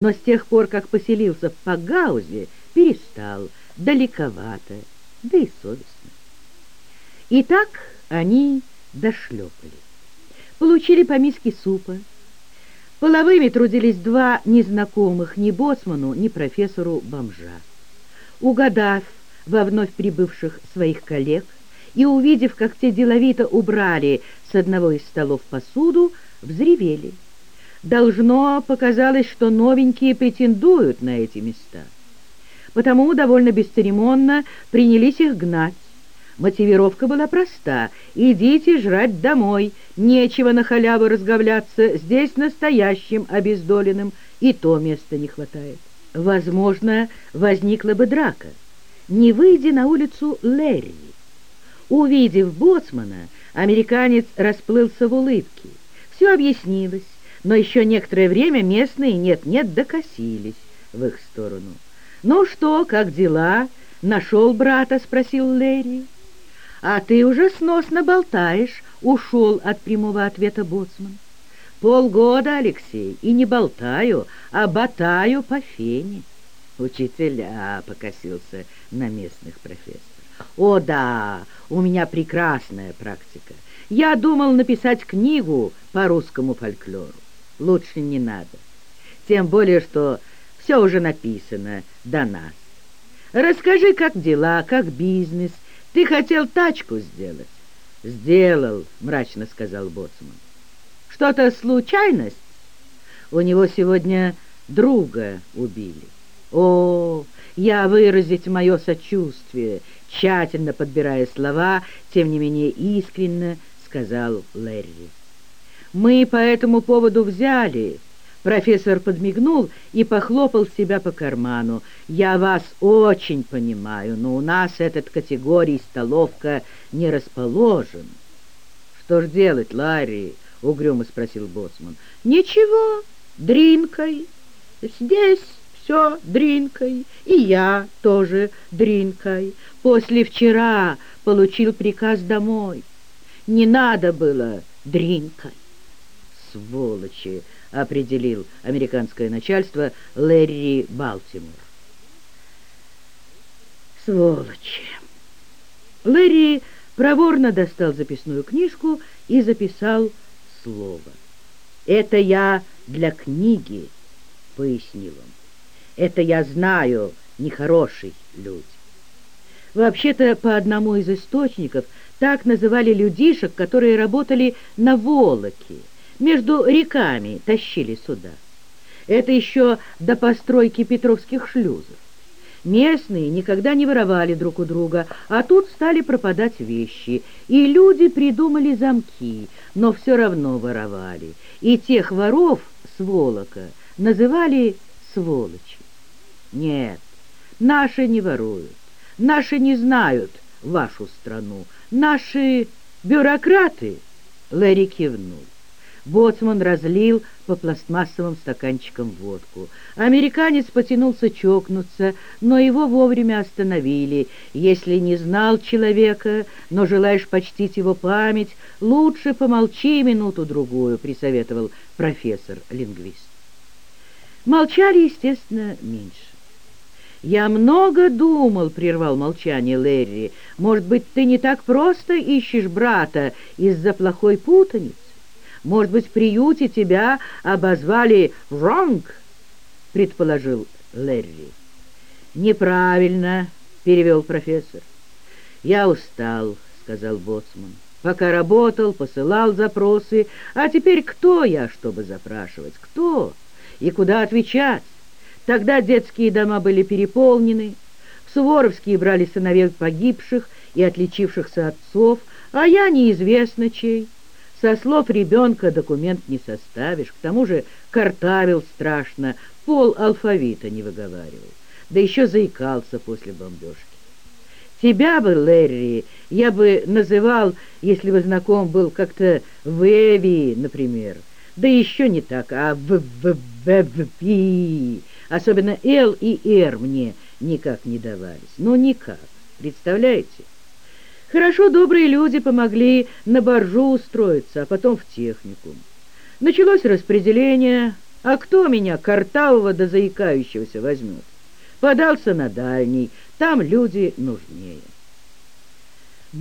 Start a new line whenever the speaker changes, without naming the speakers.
но с тех пор, как поселился в Пагаузе, перестал, далековато, да и совестно. И так они дошлепали. Получили по миске супа. Половыми трудились два незнакомых ни боцману, ни профессору бомжа. Угадав во вновь прибывших своих коллег и увидев, как те деловито убрали с одного из столов посуду, взревели. Должно показалось, что новенькие претендуют на эти места. Потому довольно бесцеремонно принялись их гнать. Мотивировка была проста. «Идите жрать домой, нечего на халяву разговляться, здесь настоящим обездоленным, и то места не хватает». Возможно, возникла бы драка. Не выйдя на улицу Лерри. Увидев боцмана, американец расплылся в улыбке. Все объяснилось, но еще некоторое время местные нет-нет докосились в их сторону. «Ну что, как дела? Нашел брата?» — спросил Лерри. «А ты уже сносно болтаешь», — ушел от прямого ответа боцман. «Полгода, Алексей, и не болтаю, а ботаю по фене». «Учителя», — покосился на местных профессор. «О да, у меня прекрасная практика. Я думал написать книгу по русскому фольклору. Лучше не надо. Тем более, что все уже написано до нас. Расскажи, как дела, как бизнес. Ты хотел тачку сделать?» «Сделал», — мрачно сказал Боцман. «Что-то случайность? У него сегодня друга убили». «О, я выразить мое сочувствие», тщательно подбирая слова, тем не менее искренне сказал Лерри. «Мы по этому поводу взяли...» Профессор подмигнул и похлопал себя по карману. «Я вас очень понимаю, но у нас этот категорий столовка не расположен». «Что ж делать, Ларри?» — угрюмо спросил Боцман. «Ничего, дринкой. Здесь все дринкой, и я тоже дринкой. После вчера получил приказ домой. Не надо было дринкой. Сволочи, определил американское начальство Лэри Балтимор. Сволочи. Лэри проворно достал записную книжку и записал слово. «Это я для книги», — пояснил он. Это я знаю, нехороший люди. Вообще-то, по одному из источников, так называли людишек, которые работали на Волоке, между реками тащили сюда. Это еще до постройки петровских шлюзов. Местные никогда не воровали друг у друга, а тут стали пропадать вещи, и люди придумали замки, но все равно воровали. И тех воров с Волока называли сволочи. Нет, наши не воруют, наши не знают вашу страну, наши бюрократы, Лэри кивнул. Боцман разлил по пластмассовым стаканчикам водку. Американец потянулся чокнуться, но его вовремя остановили. Если не знал человека, но желаешь почтить его память, лучше помолчи минуту-другую, присоветовал профессор-лингвист. Молчали, естественно, меньше. «Я много думал», — прервал молчание Лерри. «Может быть, ты не так просто ищешь брата из-за плохой путаницы? Может быть, в приюте тебя обозвали «Ронг», — предположил Лерри. «Неправильно», — перевел профессор. «Я устал», — сказал Боцман. «Пока работал, посылал запросы, а теперь кто я, чтобы запрашивать? Кто? И куда отвечать?» Тогда детские дома были переполнены, Суворовские брали сыновей погибших и отличившихся отцов, а я неизвестно чей. Со слов ребенка документ не составишь, к тому же картавил страшно, пол алфавита не выговаривал, да еще заикался после бомбежки. Тебя бы, Лерри, я бы называл, если бы знаком был как-то Веви, например, да еще не так, а в в в в пи Особенно «Л» и «Р» мне никак не давались. Ну, никак. Представляете? Хорошо добрые люди помогли на боржу устроиться, а потом в техникум. Началось распределение, А кто меня, картавого да заикающегося, возьмет? Подался на дальний, там люди нужнее.